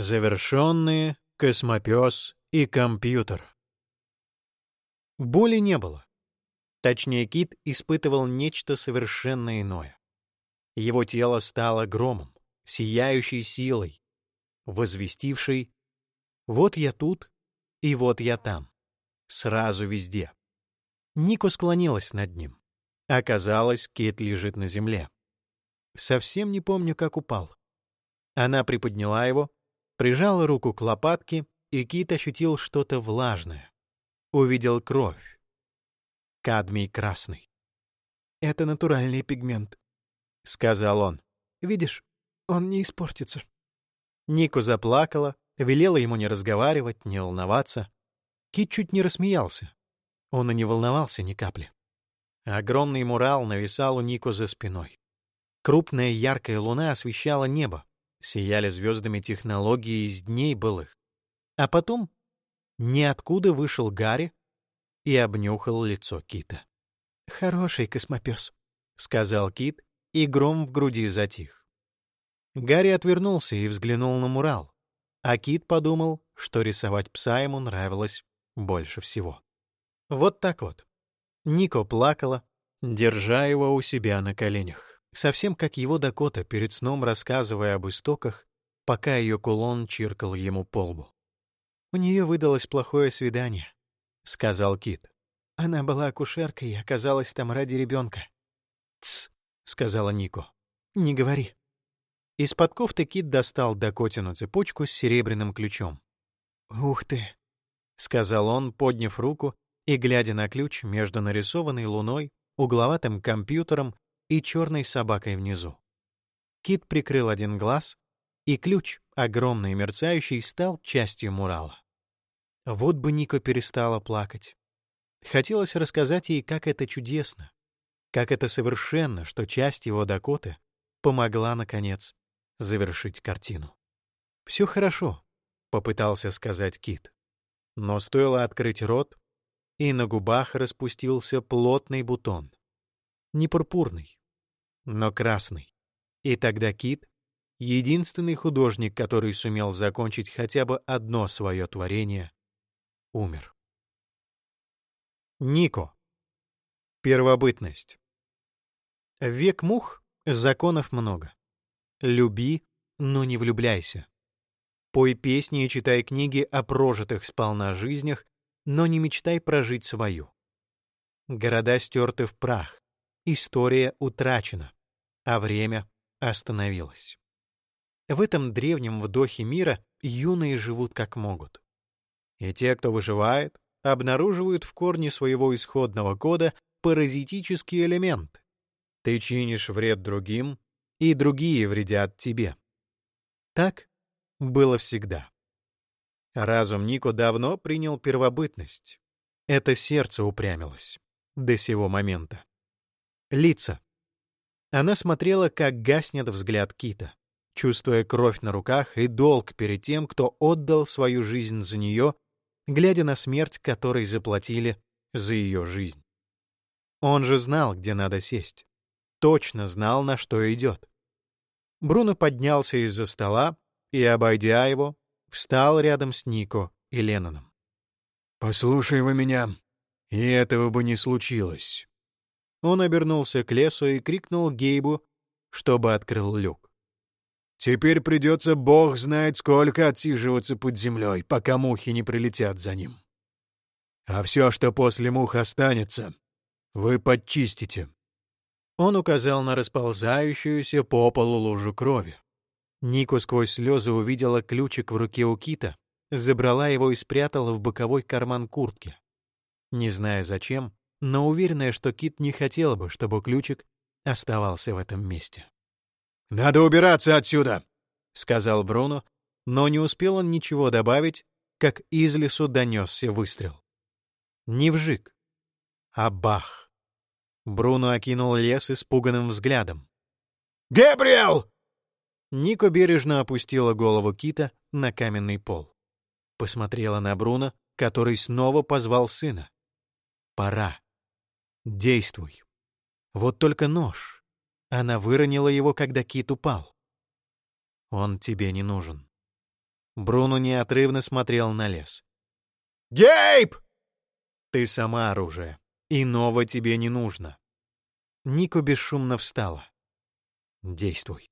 Завершенные, космопес и компьютер. Боли не было. Точнее, Кит испытывал нечто совершенно иное. Его тело стало громом, сияющей силой, возвестившей «Вот я тут, и вот я там, сразу везде». Нико склонилась над ним. Оказалось, Кит лежит на земле. Совсем не помню, как упал. Она приподняла его, прижала руку к лопатке, и Кит ощутил что-то влажное. Увидел кровь. Кадмий красный. «Это натуральный пигмент», — сказал он. «Видишь, он не испортится». Нику заплакала, велела ему не разговаривать, не волноваться. Кит чуть не рассмеялся. Он и не волновался ни капли. Огромный мурал нависал у Нико за спиной. Крупная яркая луна освещала небо, сияли звездами технологии из дней былых. А потом ниоткуда вышел Гарри и обнюхал лицо Кита. «Хороший космопес», — сказал Кит, и гром в груди затих. Гарри отвернулся и взглянул на мурал, а Кит подумал, что рисовать пса ему нравилось больше всего. Вот так вот. Нико плакала, держа его у себя на коленях, совсем как его Дакота перед сном рассказывая об истоках, пока ее кулон чиркал ему по лбу. «У нее выдалось плохое свидание», — сказал Кит. «Она была акушеркой и оказалась там ради ребенка». «Тсс», — сказала Нико, — «не говори». Из-под кофты Кит достал Дакотину цепочку с серебряным ключом. «Ух ты!» — сказал он, подняв руку и глядя на ключ между нарисованной луной, угловатым компьютером и черной собакой внизу. Кит прикрыл один глаз, и ключ, огромный и мерцающий, стал частью мурала. Вот бы Ника перестала плакать. Хотелось рассказать ей, как это чудесно, как это совершенно, что часть его Дакоты помогла, наконец, завершить картину. «Все хорошо», — попытался сказать Кит. Но стоило открыть рот, и на губах распустился плотный бутон. Не пурпурный, но красный. И тогда Кит, единственный художник, который сумел закончить хотя бы одно свое творение, умер. Нико. Первобытность. век мух законов много. Люби, но не влюбляйся. Пой песни и читай книги о прожитых сполна жизнях но не мечтай прожить свою. Города стерты в прах, история утрачена, а время остановилось. В этом древнем вдохе мира юные живут как могут. И те, кто выживает, обнаруживают в корне своего исходного кода паразитический элемент. Ты чинишь вред другим, и другие вредят тебе. Так было всегда. Разум Нико давно принял первобытность. Это сердце упрямилось. До сего момента. Лица. Она смотрела, как гаснет взгляд Кита, чувствуя кровь на руках и долг перед тем, кто отдал свою жизнь за нее, глядя на смерть, которой заплатили за ее жизнь. Он же знал, где надо сесть. Точно знал, на что идет. Бруно поднялся из-за стола и, обойдя его, встал рядом с Нико и Ленноном. «Послушай вы меня, и этого бы не случилось». Он обернулся к лесу и крикнул Гейбу, чтобы открыл люк. «Теперь придется бог знает сколько отсиживаться под землей, пока мухи не прилетят за ним. А все, что после мух останется, вы подчистите». Он указал на расползающуюся по полу лужу крови. Нику сквозь слезы увидела ключик в руке у Кита, забрала его и спрятала в боковой карман куртки. Не зная зачем, но уверенная, что Кит не хотел бы, чтобы ключик оставался в этом месте. «Надо убираться отсюда!» — сказал Бруно, но не успел он ничего добавить, как из лесу донесся выстрел. Не вжик, а бах. Бруно окинул лес испуганным взглядом. «Габриэл!» Нико бережно опустила голову Кита на каменный пол. Посмотрела на Бруно, который снова позвал сына. «Пора. Действуй. Вот только нож. Она выронила его, когда Кит упал. Он тебе не нужен». Бруно неотрывно смотрел на лес. «Гейб!» «Ты сама оружие. Иного тебе не нужно». Нико бесшумно встала. «Действуй».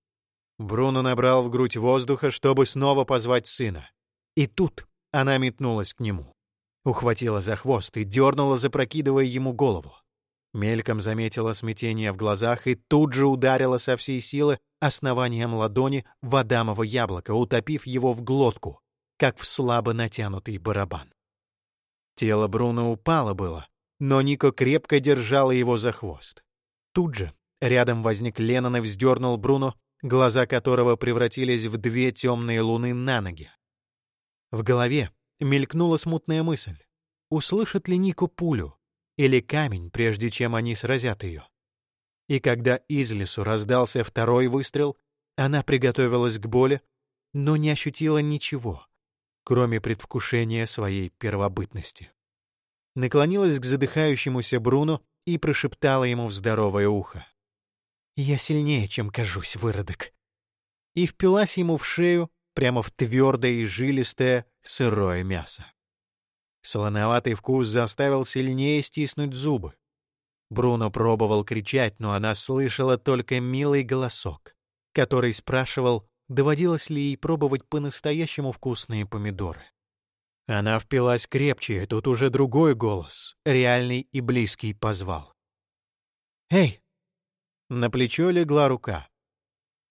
Бруно набрал в грудь воздуха, чтобы снова позвать сына. И тут она метнулась к нему. Ухватила за хвост и дернула, запрокидывая ему голову. Мельком заметила смятение в глазах и тут же ударила со всей силы основанием ладони в Адамово яблоко, утопив его в глотку, как в слабо натянутый барабан. Тело Бруно упало было, но Нико крепко держала его за хвост. Тут же рядом возник Леннон и вздернул Бруно, глаза которого превратились в две темные луны на ноги. В голове мелькнула смутная мысль. Услышит ли Нико пулю? Или камень, прежде чем они сразят ее. И когда из лесу раздался второй выстрел, она приготовилась к боли, но не ощутила ничего, кроме предвкушения своей первобытности. Наклонилась к задыхающемуся Бруно и прошептала ему в здоровое ухо. «Я сильнее, чем кажусь, выродок». И впилась ему в шею прямо в твердое и жилистое сырое мясо. Солоноватый вкус заставил сильнее стиснуть зубы. Бруно пробовал кричать, но она слышала только милый голосок, который спрашивал, доводилось ли ей пробовать по-настоящему вкусные помидоры. Она впилась крепче, и тут уже другой голос, реальный и близкий, позвал. «Эй!» На плечо легла рука.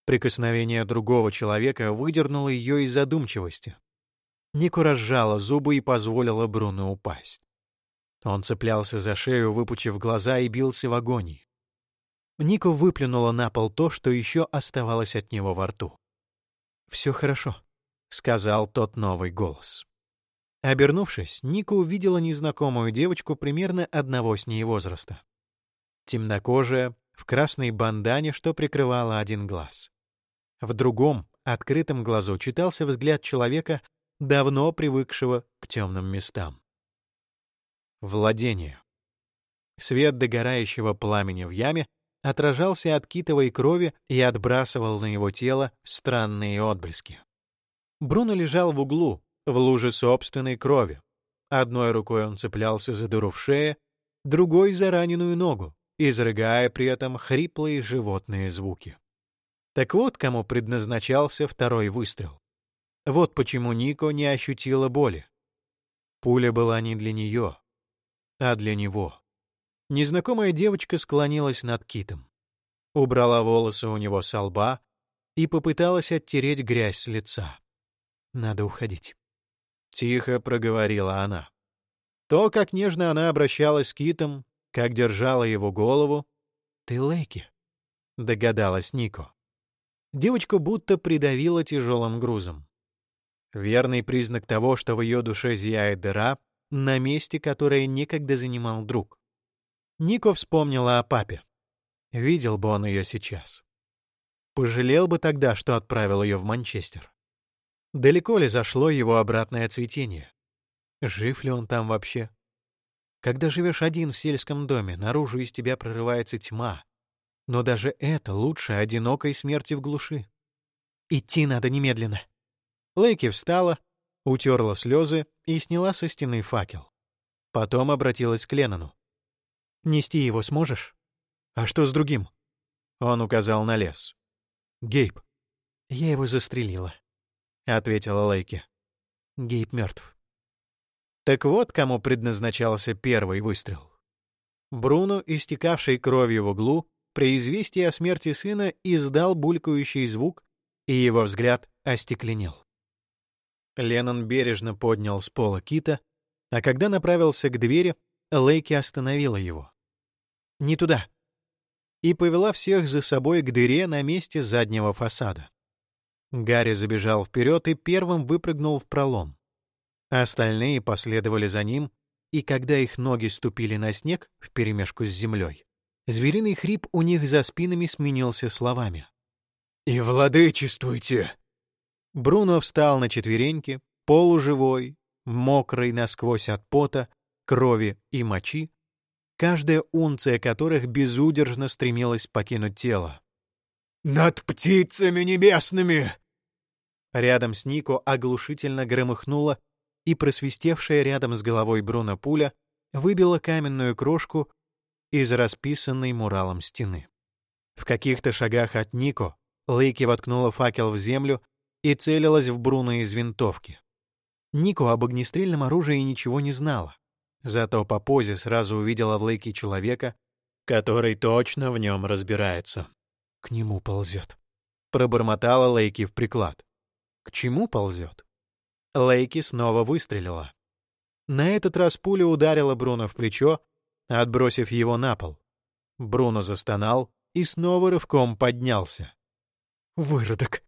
Прикосновение другого человека выдернуло ее из задумчивости. Нику разжала зубы и позволила Бруно упасть. Он цеплялся за шею, выпучив глаза, и бился в агонии. Нику выплюнула на пол то, что еще оставалось от него во рту. «Все хорошо», — сказал тот новый голос. Обернувшись, Ника увидела незнакомую девочку примерно одного с ней возраста. Темнокожая, в красной бандане, что прикрывала один глаз. В другом, открытом глазу читался взгляд человека, давно привыкшего к темным местам. Владение. Свет догорающего пламени в яме отражался от китовой крови и отбрасывал на его тело странные отблески. Бруно лежал в углу, в луже собственной крови. Одной рукой он цеплялся за дыру в шее, другой — за раненую ногу, изрыгая при этом хриплые животные звуки. Так вот, кому предназначался второй выстрел. Вот почему Нико не ощутила боли. Пуля была не для нее, а для него. Незнакомая девочка склонилась над китом, убрала волосы у него со лба и попыталась оттереть грязь с лица. «Надо уходить», — тихо проговорила она. То, как нежно она обращалась с китом, как держала его голову. «Ты Лейки», — догадалась Нико. Девочку будто придавила тяжелым грузом. Верный признак того, что в ее душе зияет дыра, на месте, которое некогда занимал друг. Нико вспомнила о папе. Видел бы он ее сейчас. Пожалел бы тогда, что отправил ее в Манчестер. Далеко ли зашло его обратное цветение? Жив ли он там вообще? Когда живешь один в сельском доме, наружу из тебя прорывается тьма. Но даже это лучше одинокой смерти в глуши. Идти надо немедленно. Лейки встала, утерла слезы и сняла со стены факел. Потом обратилась к Леннону. «Нести его сможешь?» «А что с другим?» Он указал на лес. «Гейб». «Я его застрелила», — ответила Лейки. «Гейб мертв». Так вот, кому предназначался первый выстрел. Бруно, истекавший кровью в углу, при известии о смерти сына издал булькающий звук, и его взгляд остекленел. Леннон бережно поднял с пола кита, а когда направился к двери, Лейки остановила его. «Не туда!» и повела всех за собой к дыре на месте заднего фасада. Гарри забежал вперед и первым выпрыгнул в пролом. Остальные последовали за ним, и когда их ноги ступили на снег вперемешку с землей, звериный хрип у них за спинами сменился словами. «И владычествуйте!» Бруно встал на четвереньки, полуживой, мокрый насквозь от пота, крови и мочи, каждая унция которых безудержно стремилась покинуть тело. «Над птицами небесными!» Рядом с Нико оглушительно громыхнуло, и просвистевшая рядом с головой Бруно пуля выбила каменную крошку из расписанной муралом стены. В каких-то шагах от Нико Лейки воткнула факел в землю и целилась в Бруно из винтовки. Нико об огнестрельном оружии ничего не знала, зато по позе сразу увидела в Лейке человека, который точно в нем разбирается. К нему ползет. Пробормотала Лейки в приклад. К чему ползет? Лейки снова выстрелила. На этот раз пуля ударила Бруно в плечо, отбросив его на пол. Бруно застонал и снова рывком поднялся. «Выродок!»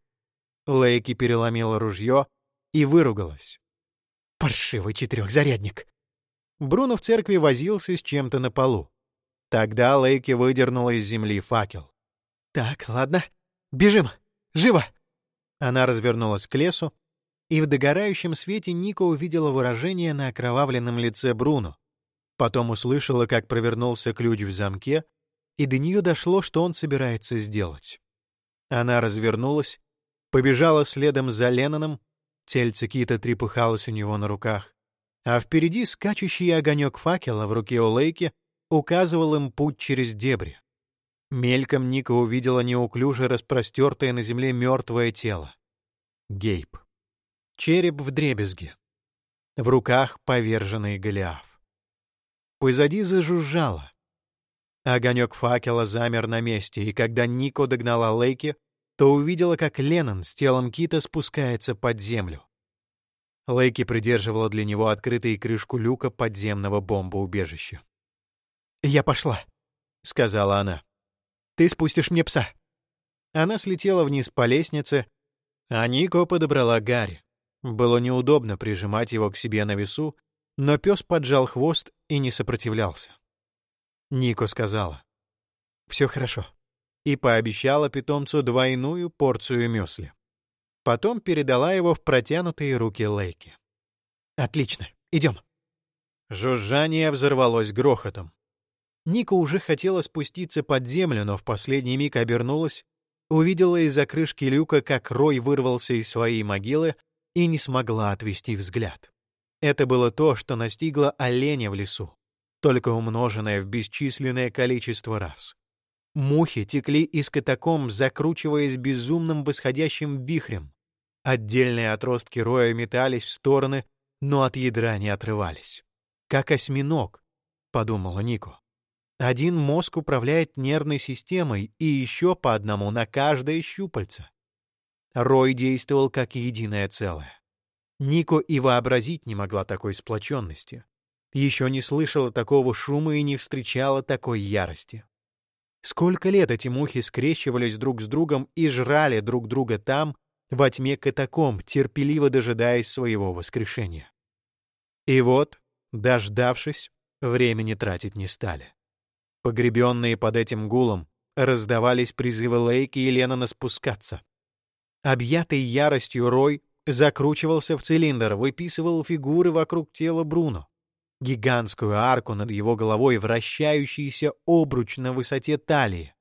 Лейки переломила ружье и выругалась. «Паршивый четырехзарядник!» Бруно в церкви возился с чем-то на полу. Тогда Лейки выдернула из земли факел. «Так, ладно, бежим! Живо!» Она развернулась к лесу, и в догорающем свете Ника увидела выражение на окровавленном лице Бруно. Потом услышала, как провернулся ключ в замке, и до нее дошло, что он собирается сделать. Она развернулась, побежала следом за Ленноном, тельце кита трепыхалось у него на руках, а впереди скачущий огонек факела в руке у Лейки указывал им путь через дебри. Мельком Ника увидела неуклюже распростертое на земле мертвое тело. Гейб. Череп в дребезге. В руках поверженный Голиаф. Позади зажужжало. Огонек факела замер на месте, и когда Нико догнала Лейки, то увидела, как Леннон с телом Кита спускается под землю. Лейки придерживала для него открытую крышку люка подземного бомбоубежища. «Я пошла», — сказала она. «Ты спустишь мне пса». Она слетела вниз по лестнице, а Нико подобрала Гарри. Было неудобно прижимать его к себе на весу, но пес поджал хвост и не сопротивлялся. Нико сказала. «Все хорошо», и пообещала питомцу двойную порцию мюсли. Потом передала его в протянутые руки Лейки. «Отлично, идем». Жужжание взорвалось грохотом. Ника уже хотела спуститься под землю, но в последний миг обернулась, увидела из-за крышки люка, как Рой вырвался из своей могилы и не смогла отвести взгляд. Это было то, что настигло оленя в лесу, только умноженное в бесчисленное количество раз. Мухи текли из катакомб, закручиваясь безумным восходящим вихрем. Отдельные отростки роя метались в стороны, но от ядра не отрывались. «Как осьминог», — подумала Нико. Один мозг управляет нервной системой и еще по одному на каждое щупальце. Рой действовал как единое целое. Нико и вообразить не могла такой сплоченности. Еще не слышала такого шума и не встречала такой ярости. Сколько лет эти мухи скрещивались друг с другом и жрали друг друга там, во тьме катакомб, терпеливо дожидаясь своего воскрешения. И вот, дождавшись, времени тратить не стали. Погребенные под этим гулом, раздавались призывы Лейки и Леннона спускаться. Объятый яростью Рой закручивался в цилиндр, выписывал фигуры вокруг тела Бруно. Гигантскую арку над его головой, вращающийся обруч на высоте талии.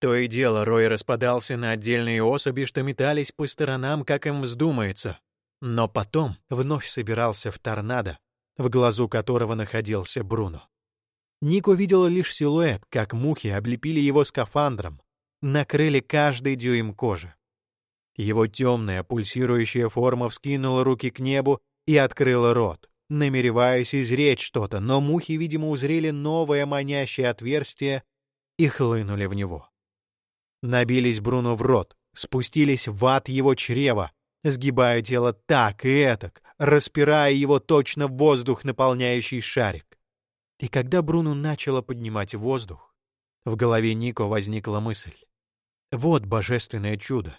То и дело Рой распадался на отдельные особи, что метались по сторонам, как им вздумается. Но потом вновь собирался в торнадо, в глазу которого находился Бруно. Нико видела лишь силуэт, как мухи облепили его скафандром, накрыли каждый дюйм кожи. Его темная пульсирующая форма вскинула руки к небу и открыла рот, намереваясь изречь что-то, но мухи, видимо, узрели новое манящее отверстие и хлынули в него. Набились Бруно в рот, спустились в ад его чрева, сгибая тело так и этак, распирая его точно воздух, наполняющий шарик. И когда Бруно начала поднимать воздух, в голове Нико возникла мысль. Вот божественное чудо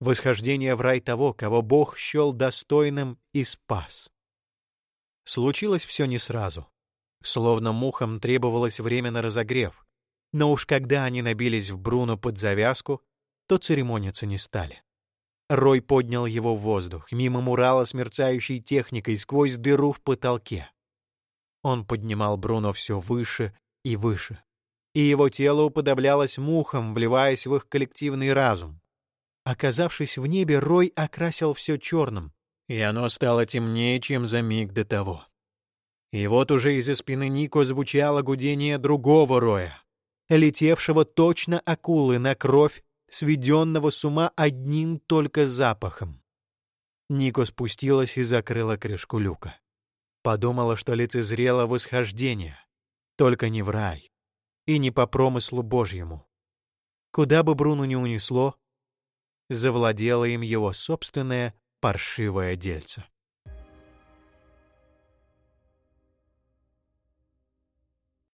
восхождение в рай того, кого Бог счел достойным и спас. Случилось все не сразу. Словно мухам требовалось время на разогрев, но уж когда они набились в Бруно под завязку, то церемониться не стали. Рой поднял его в воздух, мимо мурала с мерцающей техникой, сквозь дыру в потолке. Он поднимал Бруно все выше и выше, и его тело уподоблялось мухам, вливаясь в их коллективный разум. Оказавшись в небе, Рой окрасил все черным, и оно стало темнее, чем за миг до того. И вот уже из-за спины Нико звучало гудение другого Роя, летевшего точно акулы на кровь, сведенного с ума одним только запахом. Нико спустилась и закрыла крышку люка. Подумала, что лицезрела восхождение, только не в рай и не по промыслу Божьему. Куда бы Бруну не унесло, завладело им его собственное паршивое дельце.